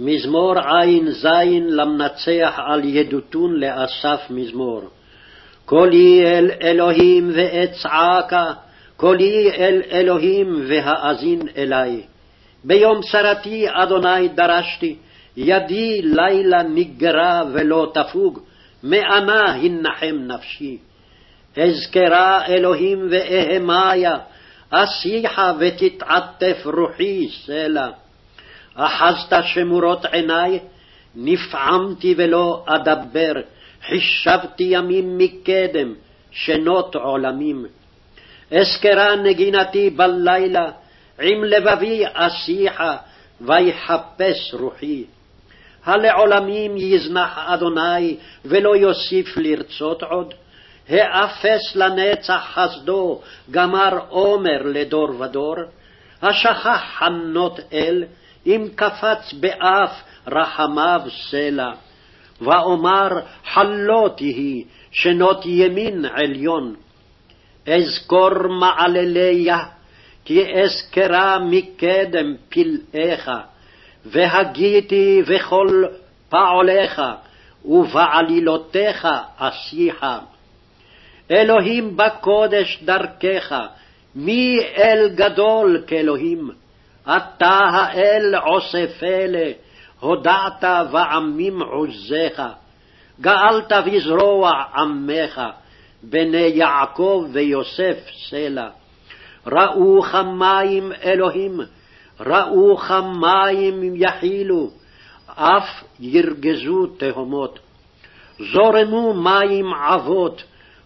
מזמור ע"ז למנצח על ידותון לאסף מזמור. קולי אל אלוהים ואצעקה, קולי אל אלוהים והאזין אלי. ביום צרתי אדוני דרשתי, ידי לילה נגרה ולא תפוג, מאנה הנחם נפשי. אזכרה אלוהים ואהמיה, אשיחה ותתעטף רוחי סלע. אחזת שמורות עיני, נפעמתי ולא אדבר, חישבתי ימים מקדם, שנות עולמים. אזכרה נגינתי בלילה, עם לבבי אשיחה, ויחפש רוחי. הלעולמים יזנח אדוני, ולא יוסיף לרצות עוד? האפס לנצח חסדו, גמר עומר לדור ודור? השכח חנות אל, אם קפץ באף רחמיו סלע. ואומר חלו תהי, שנות ימין עליון. אזכור מעלליה, כי אזכרה מקדם פלאיך, והגיתי וכל פעוליך, ובעלילותיך אשיחה. אלוהים בקודש דרכך, מי אל גדול כאלוהים? אתה האל עושה פלא, הודעת ועמים עוזיך, גאלת בזרוע עמך, בני יעקב ויוסף סלע. ראו כמים אלוהים, ראו כמים יחילו, אף ירגזו תהומות. זורמו מים עבות,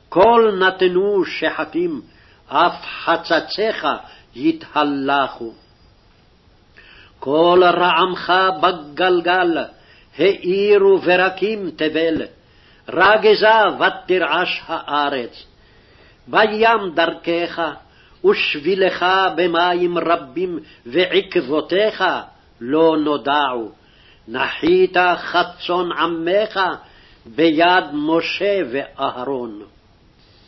כל נתנו שחקים, אף חצציך יתהלכו. כל רעמך בגלגל, האירו ברקים תבל, רגזה ותרעש הארץ. בים דרכך, ושבילך במים רבים, ועקבותיך לא נודעו. נחית חצון עמך ביד משה ואהרון.